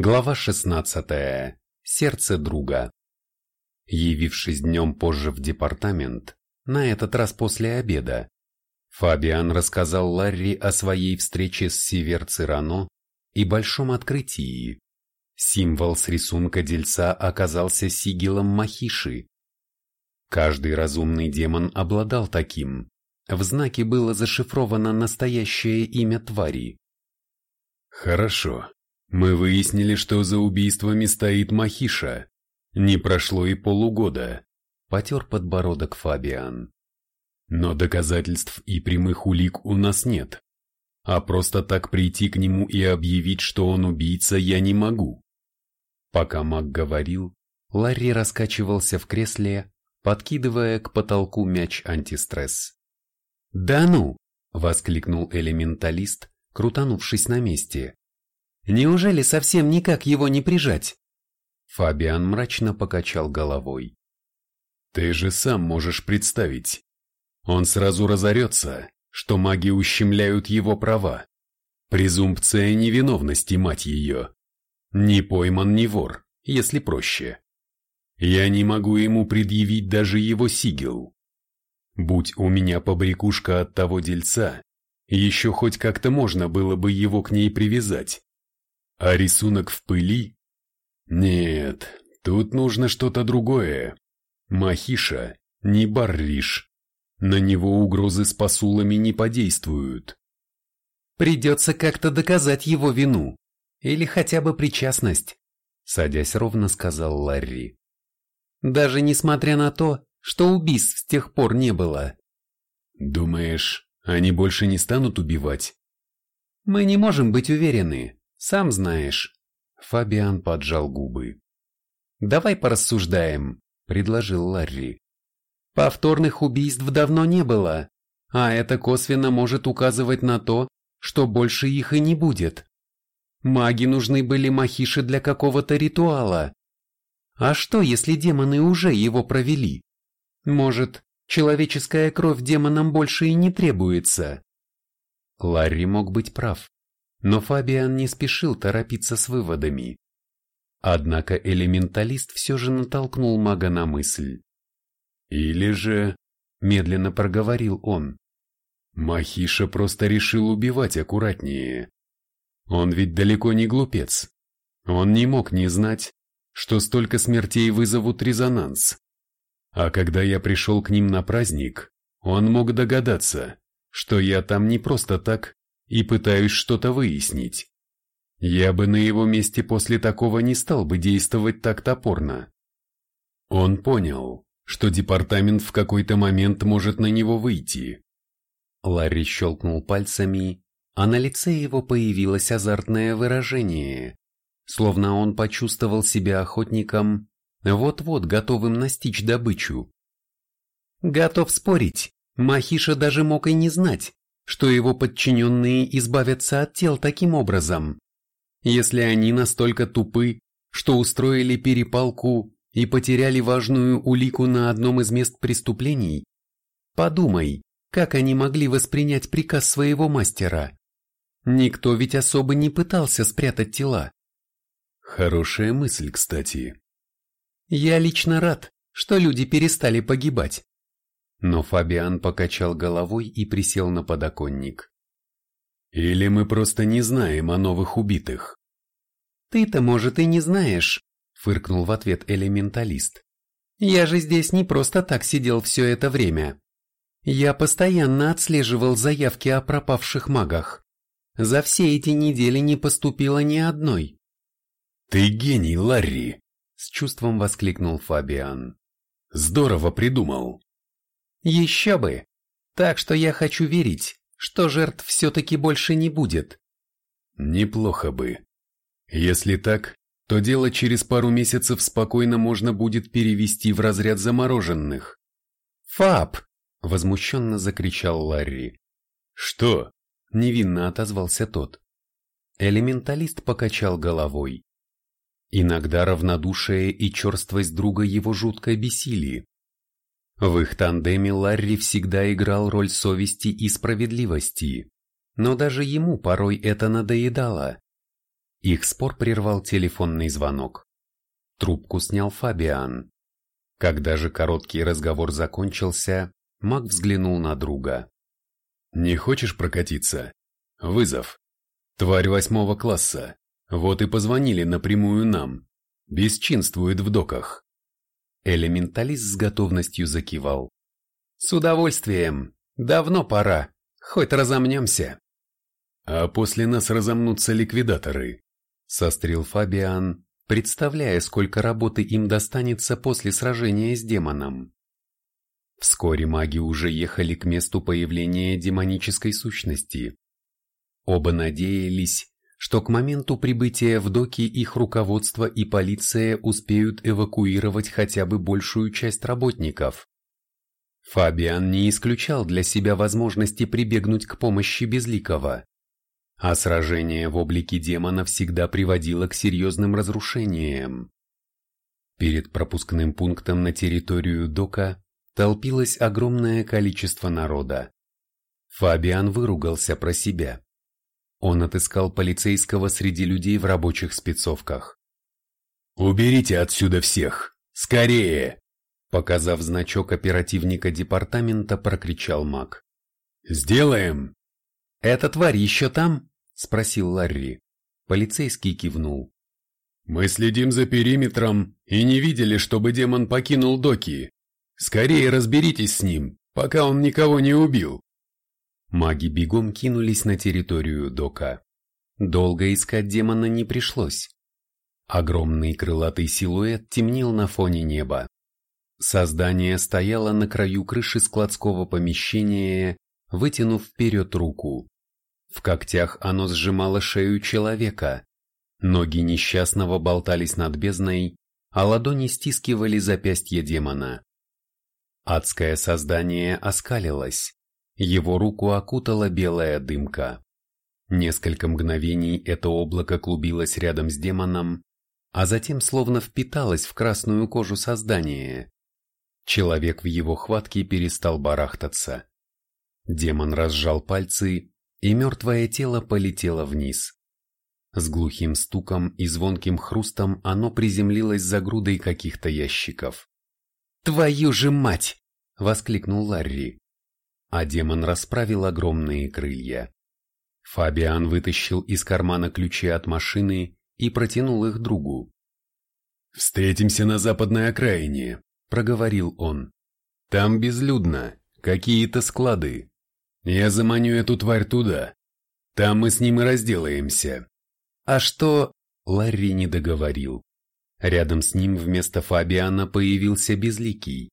Глава 16. Сердце друга. Явившись днем позже в департамент, на этот раз после обеда, Фабиан рассказал Ларри о своей встрече с Север Цирано и большом открытии. Символ с рисунка дельца оказался сигилом Махиши. Каждый разумный демон обладал таким. В знаке было зашифровано настоящее имя твари. «Хорошо», мы выяснили, что за убийствами стоит Махиша. Не прошло и полугода. Потер подбородок Фабиан. Но доказательств и прямых улик у нас нет. А просто так прийти к нему и объявить, что он убийца, я не могу. Пока маг говорил, Ларри раскачивался в кресле, подкидывая к потолку мяч антистресс. «Да ну!» – воскликнул элементалист, крутанувшись на месте. Неужели совсем никак его не прижать? Фабиан мрачно покачал головой. Ты же сам можешь представить. Он сразу разорется, что маги ущемляют его права. Презумпция невиновности, мать ее. Не пойман, не вор, если проще. Я не могу ему предъявить даже его сигил. Будь у меня побрякушка от того дельца, еще хоть как-то можно было бы его к ней привязать. А рисунок в пыли? Нет, тут нужно что-то другое. Махиша, не барриш. На него угрозы с посулами не подействуют. Придется как-то доказать его вину. Или хотя бы причастность, садясь ровно сказал Ларри. Даже несмотря на то, что убийств с тех пор не было. Думаешь, они больше не станут убивать? Мы не можем быть уверены. Сам знаешь. Фабиан поджал губы. Давай порассуждаем, предложил Ларри. Повторных убийств давно не было, а это косвенно может указывать на то, что больше их и не будет. Маги нужны были Махиши для какого-то ритуала. А что, если демоны уже его провели? Может, человеческая кровь демонам больше и не требуется? Ларри мог быть прав. Но Фабиан не спешил торопиться с выводами. Однако элементалист все же натолкнул мага на мысль. «Или же...» – медленно проговорил он. «Махиша просто решил убивать аккуратнее. Он ведь далеко не глупец. Он не мог не знать, что столько смертей вызовут резонанс. А когда я пришел к ним на праздник, он мог догадаться, что я там не просто так, и пытаюсь что-то выяснить. Я бы на его месте после такого не стал бы действовать так топорно. Он понял, что департамент в какой-то момент может на него выйти. Ларри щелкнул пальцами, а на лице его появилось азартное выражение, словно он почувствовал себя охотником, вот-вот готовым настичь добычу. Готов спорить, Махиша даже мог и не знать, что его подчиненные избавятся от тел таким образом. Если они настолько тупы, что устроили перепалку и потеряли важную улику на одном из мест преступлений, подумай, как они могли воспринять приказ своего мастера. Никто ведь особо не пытался спрятать тела. Хорошая мысль, кстати. Я лично рад, что люди перестали погибать. Но Фабиан покачал головой и присел на подоконник. «Или мы просто не знаем о новых убитых?» «Ты-то, может, и не знаешь», — фыркнул в ответ элементалист. «Я же здесь не просто так сидел все это время. Я постоянно отслеживал заявки о пропавших магах. За все эти недели не поступило ни одной». «Ты гений, Ларри!» — с чувством воскликнул Фабиан. «Здорово придумал. Еще бы! Так что я хочу верить, что жертв все-таки больше не будет. Неплохо бы. Если так, то дело через пару месяцев спокойно можно будет перевести в разряд замороженных. «Фаб!» – возмущенно закричал Ларри. «Что?» – невинно отозвался тот. Элементалист покачал головой. Иногда равнодушие и черствость друга его жутко бесили. В их тандеме Ларри всегда играл роль совести и справедливости, но даже ему порой это надоедало. Их спор прервал телефонный звонок. Трубку снял Фабиан. Когда же короткий разговор закончился, Мак взглянул на друга. «Не хочешь прокатиться? Вызов. Тварь восьмого класса. Вот и позвонили напрямую нам. Бесчинствует в доках». Элементалист с готовностью закивал. «С удовольствием. Давно пора. Хоть разомнемся». «А после нас разомнутся ликвидаторы», — сострил Фабиан, представляя, сколько работы им достанется после сражения с демоном. Вскоре маги уже ехали к месту появления демонической сущности. Оба надеялись, что к моменту прибытия в доки их руководство и полиция успеют эвакуировать хотя бы большую часть работников. Фабиан не исключал для себя возможности прибегнуть к помощи Безликого. А сражение в облике демона всегда приводило к серьезным разрушениям. Перед пропускным пунктом на территорию Дока толпилось огромное количество народа. Фабиан выругался про себя. Он отыскал полицейского среди людей в рабочих спецовках. «Уберите отсюда всех! Скорее!» Показав значок оперативника департамента, прокричал маг. «Сделаем!» «Эта тварь еще там?» – спросил Ларри. Полицейский кивнул. «Мы следим за периметром и не видели, чтобы демон покинул доки. Скорее разберитесь с ним, пока он никого не убил». Маги бегом кинулись на территорию дока. Долго искать демона не пришлось. Огромный крылатый силуэт темнел на фоне неба. Создание стояло на краю крыши складского помещения вытянув вперед руку. В когтях оно сжимало шею человека. Ноги несчастного болтались над бездной, а ладони стискивали запястье демона. Адское создание оскалилось. Его руку окутала белая дымка. Несколько мгновений это облако клубилось рядом с демоном, а затем словно впиталось в красную кожу создания. Человек в его хватке перестал барахтаться. Демон разжал пальцы, и мертвое тело полетело вниз. С глухим стуком и звонким хрустом оно приземлилось за грудой каких-то ящиков. «Твою же мать!» — воскликнул Ларри. А демон расправил огромные крылья. Фабиан вытащил из кармана ключи от машины и протянул их другу. «Встретимся на западной окраине», — проговорил он. «Там безлюдно, какие-то склады. Я заманю эту тварь туда. Там мы с ним и разделаемся. А что... Ларри не договорил. Рядом с ним вместо Фабиана появился Безликий.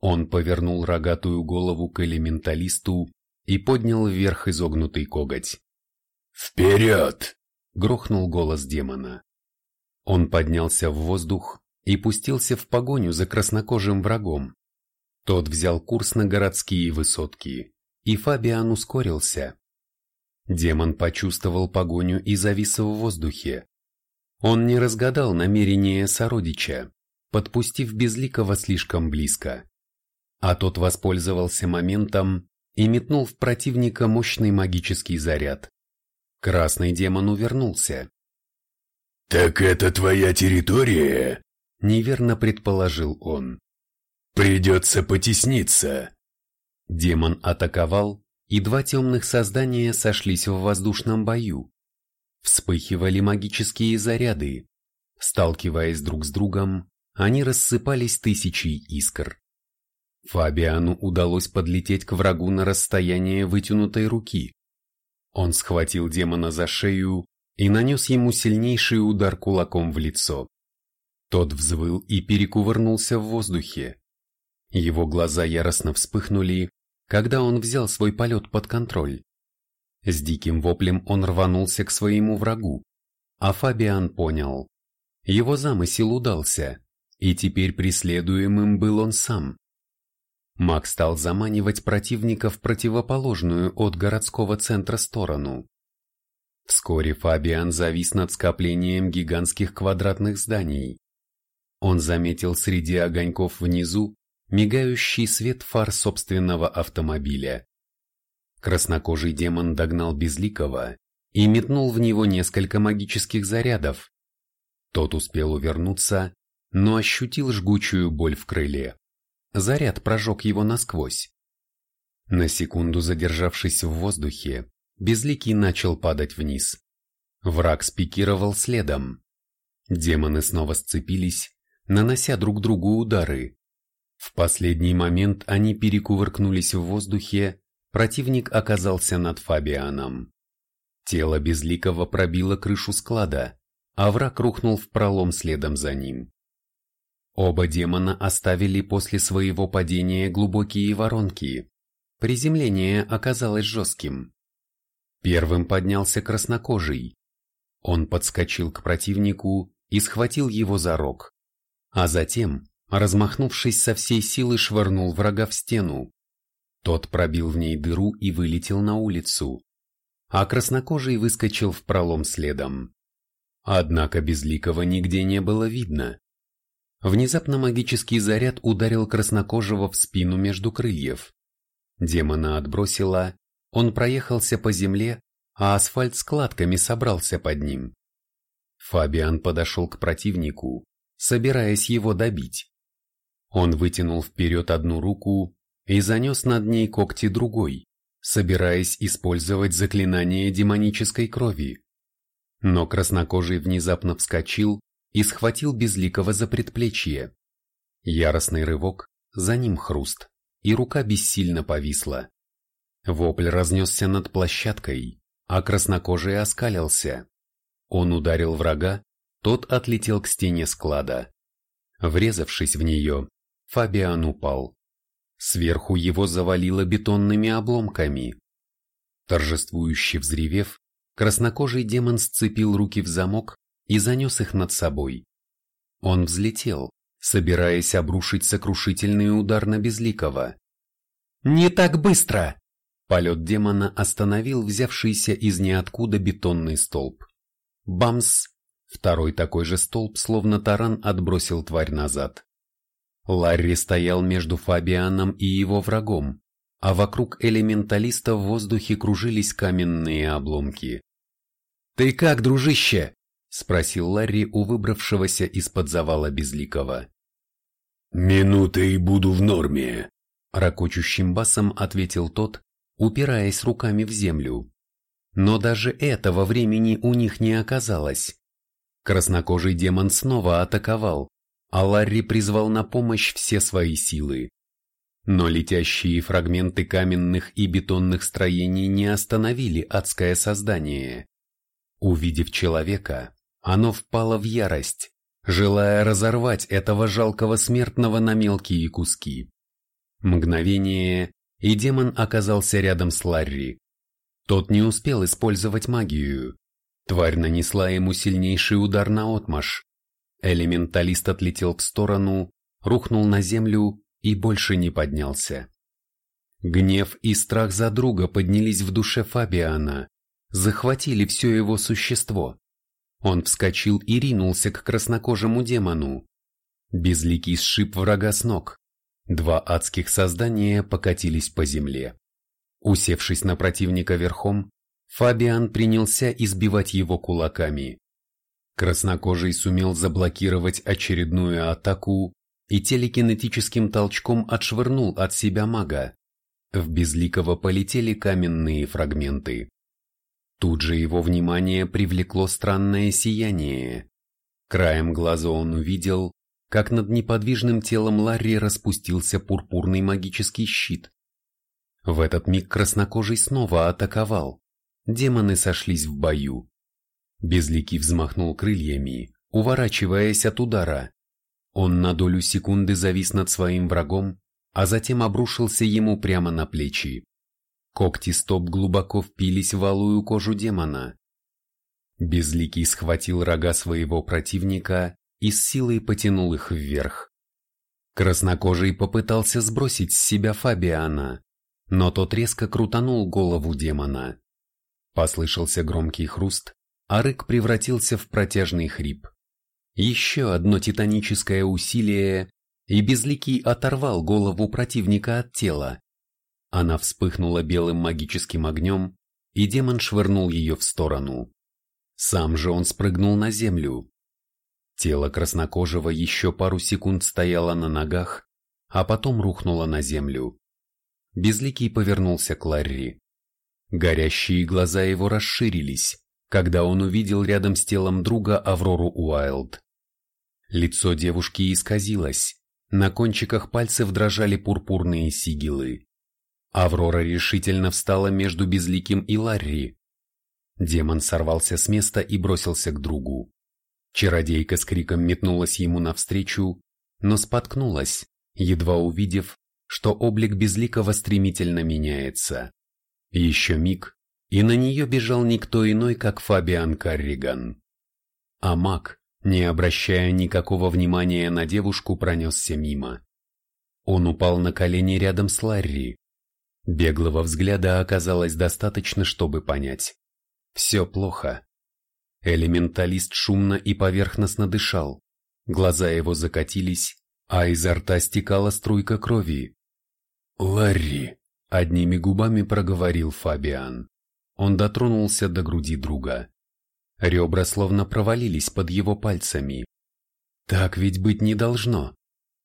Он повернул рогатую голову к элементалисту и поднял вверх изогнутый коготь. «Вперед!» — грохнул голос демона. Он поднялся в воздух и пустился в погоню за краснокожим врагом. Тот взял курс на городские высотки и Фабиан ускорился. Демон почувствовал погоню и завис в воздухе. Он не разгадал намерение сородича, подпустив Безликого слишком близко. А тот воспользовался моментом и метнул в противника мощный магический заряд. Красный демон увернулся. «Так это твоя территория?» – неверно предположил он. «Придется потесниться». Демон атаковал, и два темных создания сошлись в воздушном бою. Вспыхивали магические заряды. Сталкиваясь друг с другом, они рассыпались тысячей искр. Фабиану удалось подлететь к врагу на расстояние вытянутой руки. Он схватил демона за шею и нанес ему сильнейший удар кулаком в лицо. Тот взвыл и перекувырнулся в воздухе. Его глаза яростно вспыхнули, когда он взял свой полет под контроль. С диким воплем он рванулся к своему врагу, а Фабиан понял. Его замысел удался, и теперь преследуемым был он сам. Маг стал заманивать противника в противоположную от городского центра сторону. Вскоре Фабиан завис над скоплением гигантских квадратных зданий. Он заметил среди огоньков внизу мигающий свет фар собственного автомобиля. Краснокожий демон догнал Безликого и метнул в него несколько магических зарядов. Тот успел увернуться, но ощутил жгучую боль в крыле. Заряд прожег его насквозь. На секунду задержавшись в воздухе, Безликий начал падать вниз. Враг спикировал следом. Демоны снова сцепились, нанося друг другу удары. В последний момент они перекувыркнулись в воздухе, противник оказался над Фабианом. Тело Безликого пробило крышу склада, а враг рухнул в пролом следом за ним. Оба демона оставили после своего падения глубокие воронки. Приземление оказалось жестким. Первым поднялся краснокожий. Он подскочил к противнику и схватил его за рог. А затем, размахнувшись со всей силы, швырнул врага в стену. Тот пробил в ней дыру и вылетел на улицу а краснокожий выскочил в пролом следом. Однако Безликого нигде не было видно. Внезапно магический заряд ударил краснокожего в спину между крыльев. Демона отбросило, он проехался по земле, а асфальт складками собрался под ним. Фабиан подошел к противнику, собираясь его добить. Он вытянул вперед одну руку и занес над ней когти другой собираясь использовать заклинание демонической крови. Но краснокожий внезапно вскочил и схватил Безликого за предплечье. Яростный рывок, за ним хруст, и рука бессильно повисла. Вопль разнесся над площадкой, а краснокожий оскалился. Он ударил врага, тот отлетел к стене склада. Врезавшись в нее, Фабиан упал. Сверху его завалило бетонными обломками. Торжествующе взревев, краснокожий демон сцепил руки в замок и занес их над собой. Он взлетел, собираясь обрушить сокрушительный удар на Безликого. «Не так быстро!» Полет демона остановил взявшийся из ниоткуда бетонный столб. Бамс! Второй такой же столб, словно таран, отбросил тварь назад. Ларри стоял между Фабианом и его врагом, а вокруг элементалиста в воздухе кружились каменные обломки. «Ты как, дружище?» – спросил Ларри у выбравшегося из-под завала Безликого. «Минуты и буду в норме», – ракочущим басом ответил тот, упираясь руками в землю. Но даже этого времени у них не оказалось. Краснокожий демон снова атаковал, а Ларри призвал на помощь все свои силы. Но летящие фрагменты каменных и бетонных строений не остановили адское создание. Увидев человека, оно впало в ярость, желая разорвать этого жалкого смертного на мелкие куски. Мгновение, и демон оказался рядом с Ларри. Тот не успел использовать магию. Тварь нанесла ему сильнейший удар на отмаш, Элементалист отлетел в сторону, рухнул на землю и больше не поднялся. Гнев и страх за друга поднялись в душе Фабиана, захватили все его существо. Он вскочил и ринулся к краснокожему демону. Безликий сшиб врага с ног. Два адских создания покатились по земле. Усевшись на противника верхом, Фабиан принялся избивать его кулаками. Краснокожий сумел заблокировать очередную атаку и телекинетическим толчком отшвырнул от себя мага. В безликого полетели каменные фрагменты. Тут же его внимание привлекло странное сияние. Краем глаза он увидел, как над неподвижным телом Ларри распустился пурпурный магический щит. В этот миг краснокожий снова атаковал. Демоны сошлись в бою. Безликий взмахнул крыльями, уворачиваясь от удара. Он на долю секунды завис над своим врагом, а затем обрушился ему прямо на плечи. Когти стоп глубоко впились в алую кожу демона. Безликий схватил рога своего противника и с силой потянул их вверх. Краснокожий попытался сбросить с себя Фабиана, но тот резко крутанул голову демона. Послышался громкий хруст, а рык превратился в протяжный хрип. Еще одно титаническое усилие, и Безликий оторвал голову противника от тела. Она вспыхнула белым магическим огнем, и демон швырнул ее в сторону. Сам же он спрыгнул на землю. Тело краснокожего еще пару секунд стояло на ногах, а потом рухнуло на землю. Безликий повернулся к Ларри. Горящие глаза его расширились, когда он увидел рядом с телом друга Аврору Уайлд. Лицо девушки исказилось, на кончиках пальцев дрожали пурпурные сигилы. Аврора решительно встала между Безликим и Ларри. Демон сорвался с места и бросился к другу. Чародейка с криком метнулась ему навстречу, но споткнулась, едва увидев, что облик Безликого стремительно меняется. Еще миг, и на нее бежал никто иной, как Фабиан Карриган. А маг, не обращая никакого внимания на девушку, пронесся мимо. Он упал на колени рядом с Ларри. Беглого взгляда оказалось достаточно, чтобы понять. Все плохо. Элементалист шумно и поверхностно дышал. Глаза его закатились, а изо рта стекала струйка крови. «Ларри!» – одними губами проговорил Фабиан. Он дотронулся до груди друга. Ребра словно провалились под его пальцами. Так ведь быть не должно.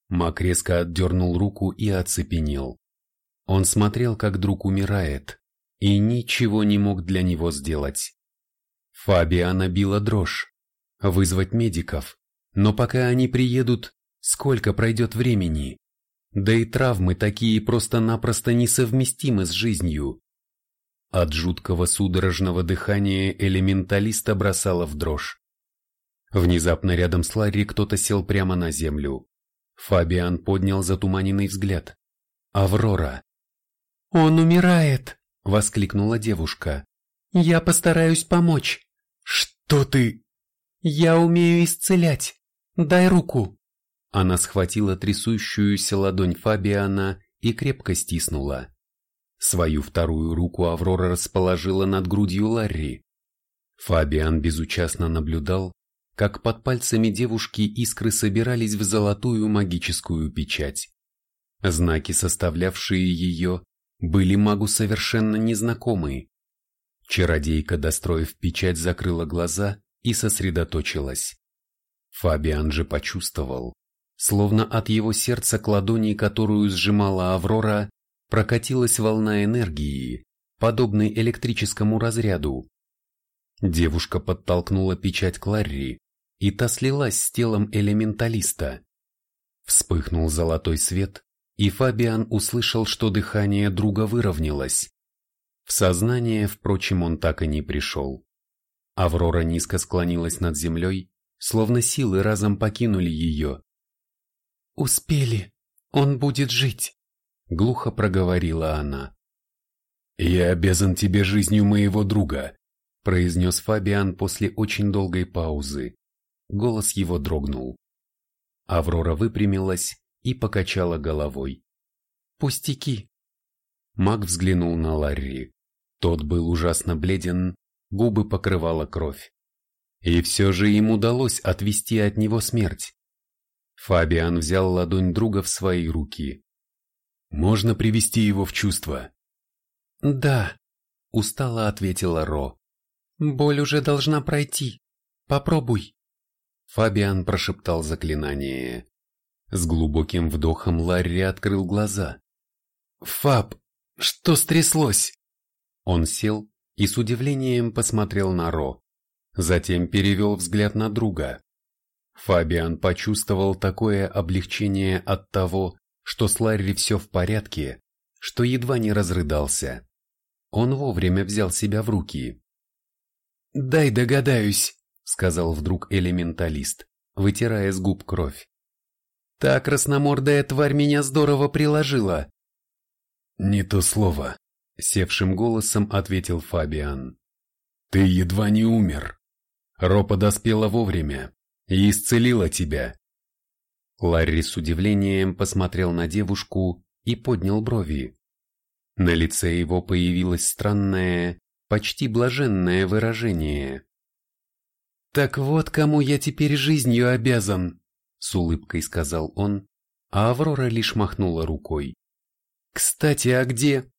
Мак резко отдернул руку и оцепенел. Он смотрел, как друг умирает, и ничего не мог для него сделать. Фабиана била дрожь. Вызвать медиков. Но пока они приедут, сколько пройдет времени? Да и травмы такие просто-напросто несовместимы с жизнью. От жуткого судорожного дыхания элементалиста бросало в дрожь. Внезапно рядом с Ларри кто-то сел прямо на землю. Фабиан поднял затуманенный взгляд. «Аврора!» «Он умирает!» — воскликнула девушка. «Я постараюсь помочь!» «Что ты?» «Я умею исцелять! Дай руку!» Она схватила трясущуюся ладонь Фабиана и крепко стиснула. Свою вторую руку Аврора расположила над грудью Ларри. Фабиан безучастно наблюдал, как под пальцами девушки искры собирались в золотую магическую печать. Знаки, составлявшие ее, были магу совершенно незнакомы. Чародейка, достроив печать, закрыла глаза и сосредоточилась. Фабиан же почувствовал, словно от его сердца к ладони, которую сжимала Аврора, прокатилась волна энергии, подобной электрическому разряду. Девушка подтолкнула печать Кларри, и та слилась с телом элементалиста. Вспыхнул золотой свет, и Фабиан услышал, что дыхание друга выровнялось. В сознание, впрочем, он так и не пришел. Аврора низко склонилась над землей, словно силы разом покинули ее. «Успели, он будет жить!» глухо проговорила она. «Я обязан тебе жизнью моего друга», – произнес Фабиан после очень долгой паузы. Голос его дрогнул. Аврора выпрямилась и покачала головой. «Пустяки!» Маг взглянул на Ларри. Тот был ужасно бледен, губы покрывала кровь. И все же им удалось отвести от него смерть. Фабиан взял ладонь друга в свои руки. Можно привести его в чувство? Да, устало ответила Ро. Боль уже должна пройти. Попробуй. Фабиан прошептал заклинание. С глубоким вдохом Ларри открыл глаза. «Фаб, что стряслось?» Он сел и с удивлением посмотрел на Ро. Затем перевел взгляд на друга. Фабиан почувствовал такое облегчение от того, что с Ларри все в порядке, что едва не разрыдался. Он вовремя взял себя в руки. «Дай догадаюсь», — сказал вдруг элементалист, вытирая с губ кровь. «Та красномордая тварь меня здорово приложила». «Не то слово», — севшим голосом ответил Фабиан. «Ты едва не умер. Ро подоспела вовремя и исцелила тебя. Ларри с удивлением посмотрел на девушку и поднял брови. На лице его появилось странное, почти блаженное выражение. «Так вот кому я теперь жизнью обязан», — с улыбкой сказал он, а Аврора лишь махнула рукой. «Кстати, а где?»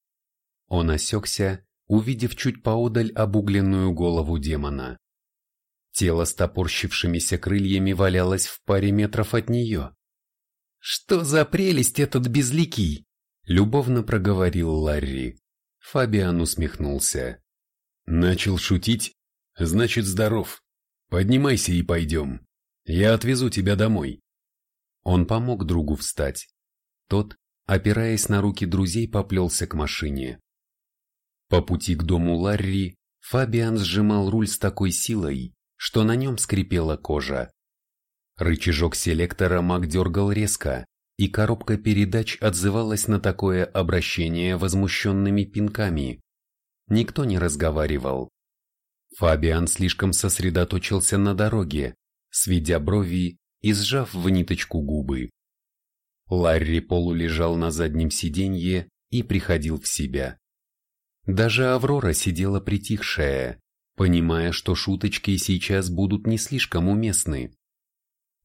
Он осекся, увидев чуть поодаль обугленную голову демона. Тело с топорщившимися крыльями валялось в паре метров от нее. «Что за прелесть этот безликий!» — любовно проговорил Ларри. Фабиан усмехнулся. «Начал шутить? Значит, здоров. Поднимайся и пойдем. Я отвезу тебя домой». Он помог другу встать. Тот, опираясь на руки друзей, поплелся к машине. По пути к дому Ларри Фабиан сжимал руль с такой силой, что на нем скрипела кожа. Рычажок селектора Мак дергал резко, и коробка передач отзывалась на такое обращение возмущенными пинками. Никто не разговаривал. Фабиан слишком сосредоточился на дороге, сведя брови и сжав в ниточку губы. Ларри полулежал на заднем сиденье и приходил в себя. Даже Аврора сидела притихшая, понимая, что шуточки сейчас будут не слишком уместны.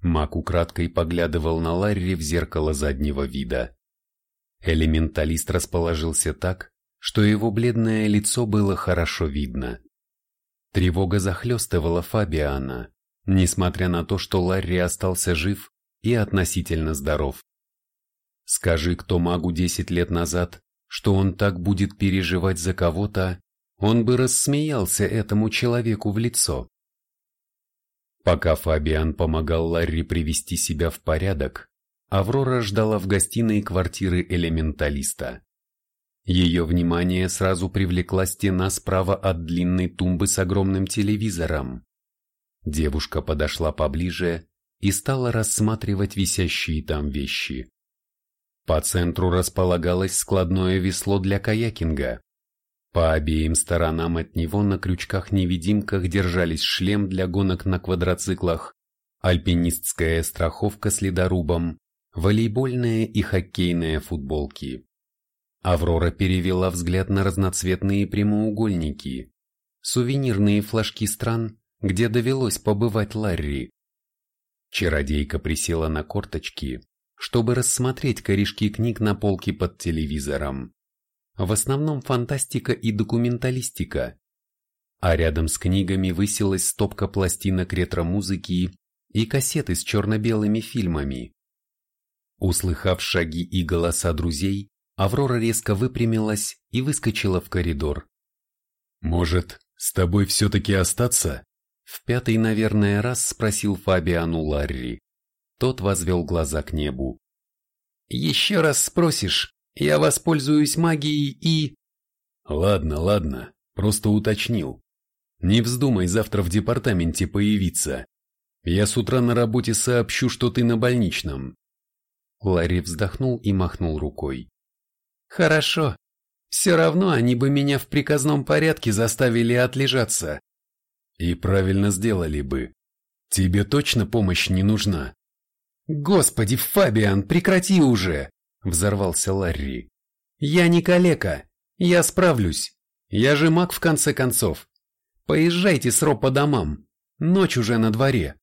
Мак украдкой поглядывал на Ларри в зеркало заднего вида. Элементалист расположился так, что его бледное лицо было хорошо видно. Тревога захлестывала Фабиана, несмотря на то, что Ларри остался жив и относительно здоров. Скажи кто магу десять лет назад, что он так будет переживать за кого-то, он бы рассмеялся этому человеку в лицо. Пока Фабиан помогал Ларри привести себя в порядок, Аврора ждала в гостиной квартиры элементалиста. Ее внимание сразу привлекла стена справа от длинной тумбы с огромным телевизором. Девушка подошла поближе и стала рассматривать висящие там вещи. По центру располагалось складное весло для каякинга. По обеим сторонам от него на крючках-невидимках держались шлем для гонок на квадроциклах, альпинистская страховка с ледорубом, волейбольные и хоккейные футболки. Аврора перевела взгляд на разноцветные прямоугольники, сувенирные флажки стран, где довелось побывать Ларри. Чародейка присела на корточки, чтобы рассмотреть корешки книг на полке под телевизором. В основном фантастика и документалистика. А рядом с книгами высилась стопка пластинок ретро-музыки и кассеты с черно-белыми фильмами. Услыхав шаги и голоса друзей, Аврора резко выпрямилась и выскочила в коридор. «Может, с тобой все-таки остаться?» В пятый, наверное, раз спросил Фабиану Ларри. Тот возвел глаза к небу. «Еще раз спросишь, я воспользуюсь магией и...» «Ладно, ладно, просто уточнил. Не вздумай завтра в департаменте появиться. Я с утра на работе сообщу, что ты на больничном». Ларри вздохнул и махнул рукой. «Хорошо. Все равно они бы меня в приказном порядке заставили отлежаться». «И правильно сделали бы. Тебе точно помощь не нужна?» «Господи, Фабиан, прекрати уже!» – взорвался Ларри. «Я не калека. Я справлюсь. Я же маг в конце концов. Поезжайте с Ро по домам. Ночь уже на дворе».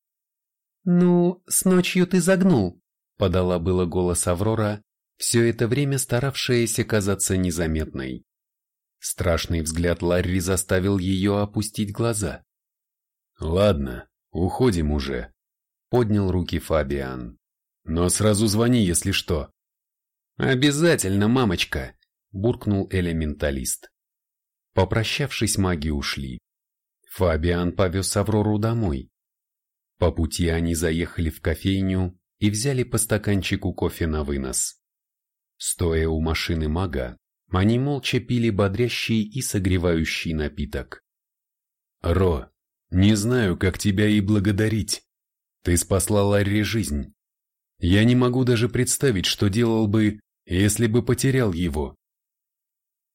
«Ну, с ночью ты загнул», – подала было голос Аврора, все это время старавшаяся казаться незаметной. Страшный взгляд Ларри заставил ее опустить глаза. «Ладно, уходим уже», Поднял руки Фабиан. Но сразу звони, если что. Обязательно, мамочка, буркнул элементалист. Попрощавшись, маги ушли. Фабиан повез Аврору домой. По пути они заехали в кофейню и взяли по стаканчику кофе на вынос. Стоя у машины мага, они молча пили бодрящий и согревающий напиток. «Ро, не знаю, как тебя и благодарить. Ты спасла Ларри жизнь. Я не могу даже представить, что делал бы, если бы потерял его.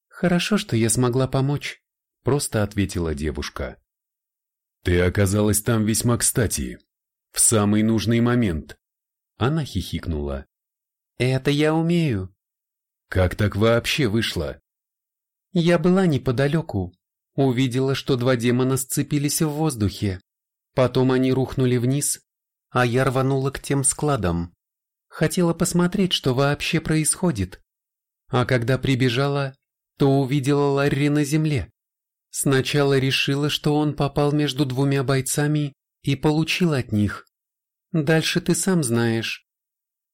Хорошо, что я смогла помочь, просто ответила девушка. Ты оказалась там весьма кстати, в самый нужный момент. Она хихикнула. Это я умею. Как так вообще вышло? Я была неподалеку, увидела, что два демона сцепились в воздухе. Потом они рухнули вниз, а я рванула к тем складам. Хотела посмотреть, что вообще происходит. А когда прибежала, то увидела Ларри на земле. Сначала решила, что он попал между двумя бойцами и получил от них. Дальше ты сам знаешь.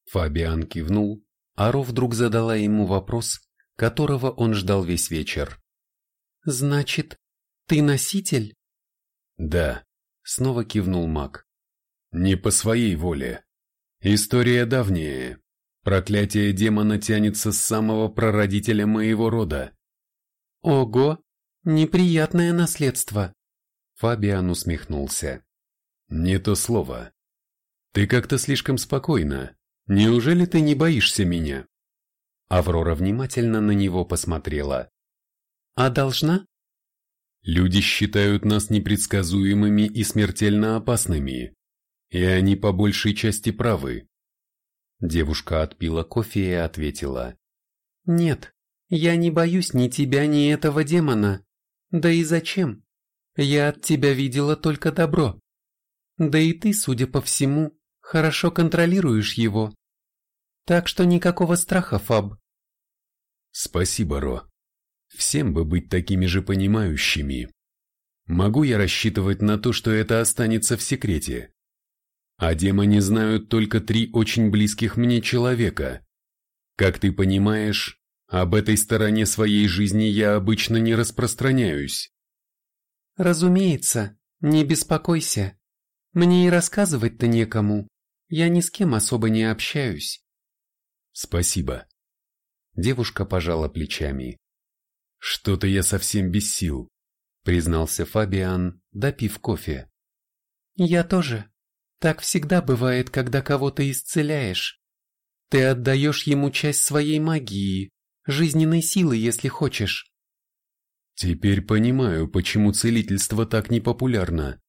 Фабиан кивнул, а Ро вдруг задала ему вопрос, которого он ждал весь вечер. «Значит, ты носитель?» «Да», — снова кивнул маг. «Не по своей воле. История давняя. Проклятие демона тянется с самого прародителя моего рода. Ого, неприятное наследство. Фабиан усмехнулся. Не то слово. Ты как-то слишком спокойна. Неужели ты не боишься меня? Аврора внимательно на него посмотрела. А должна? Люди считают нас непредсказуемыми и смертельно опасными. И они по большей части правы. Девушка отпила кофе и ответила. Нет, я не боюсь ни тебя, ни этого демона. Да и зачем? Я от тебя видела только добро. Да и ты, судя по всему, хорошо контролируешь его. Так что никакого страха, Фаб. Спасибо, Ро. Всем бы быть такими же понимающими. Могу я рассчитывать на то, что это останется в секрете? О демоне знают только три очень близких мне человека. Как ты понимаешь, об этой стороне своей жизни я обычно не распространяюсь. Разумеется, не беспокойся. Мне и рассказывать-то некому. Я ни с кем особо не общаюсь. Спасибо. Девушка пожала плечами. Что-то я совсем без сил, признался Фабиан, допив кофе. Я тоже, так всегда бывает, когда кого-то исцеляешь. Ты отдаешь ему часть своей магии, жизненной силы, если хочешь. Теперь понимаю, почему целительство так непопулярно.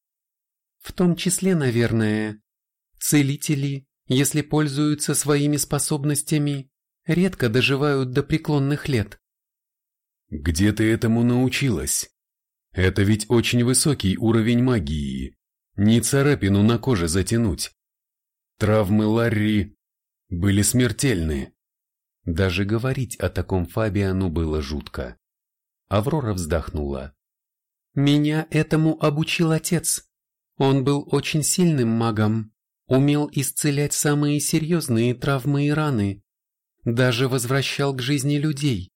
В том числе, наверное, целители, если пользуются своими способностями, редко доживают до преклонных лет. Где ты этому научилась? Это ведь очень высокий уровень магии ни царапину на коже затянуть. Травмы Ларри были смертельны. Даже говорить о таком Фабиану было жутко. Аврора вздохнула. «Меня этому обучил отец. Он был очень сильным магом, умел исцелять самые серьезные травмы и раны, даже возвращал к жизни людей,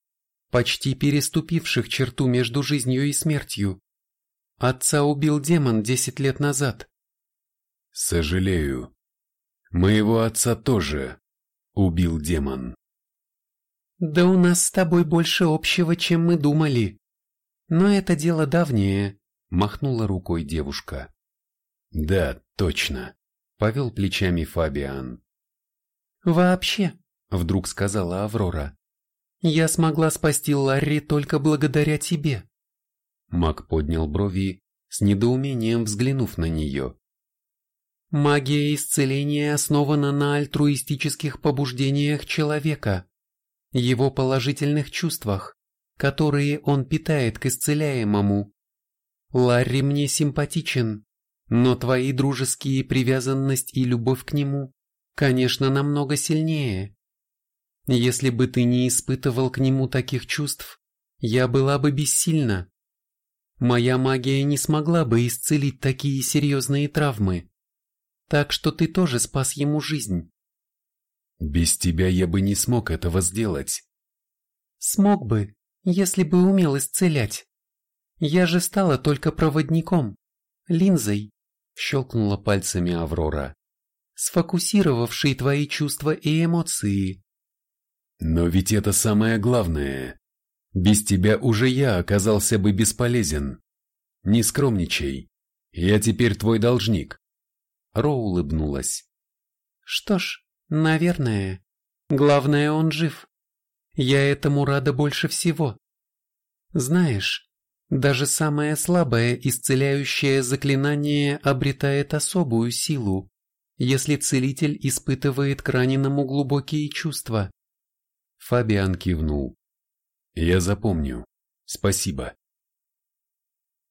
почти переступивших черту между жизнью и смертью. Отца убил демон десять лет назад. Сожалею. Моего отца тоже убил демон. Да у нас с тобой больше общего, чем мы думали. Но это дело давнее, махнула рукой девушка. Да, точно, повел плечами Фабиан. Вообще, вдруг сказала Аврора, я смогла спасти Ларри только благодаря тебе. Маг поднял брови, с недоумением взглянув на нее. Магия исцеления основана на альтруистических побуждениях человека, его положительных чувствах, которые он питает к исцеляемому. Ларри мне симпатичен, но твои дружеские привязанность и любовь к нему, конечно, намного сильнее. Если бы ты не испытывал к нему таких чувств, я была бы бессильна. Моя магия не смогла бы исцелить такие серьезные травмы. Так что ты тоже спас ему жизнь. Без тебя я бы не смог этого сделать. Смог бы, если бы умел исцелять. Я же стала только проводником, линзой, щелкнула пальцами Аврора, сфокусировавшей твои чувства и эмоции. Но ведь это самое главное. Без тебя уже я оказался бы бесполезен. Не скромничай. Я теперь твой должник. Ро улыбнулась. Что ж, наверное. Главное, он жив. Я этому рада больше всего. Знаешь, даже самое слабое исцеляющее заклинание обретает особую силу, если целитель испытывает к раненому глубокие чувства. Фабиан кивнул. Я запомню. Спасибо.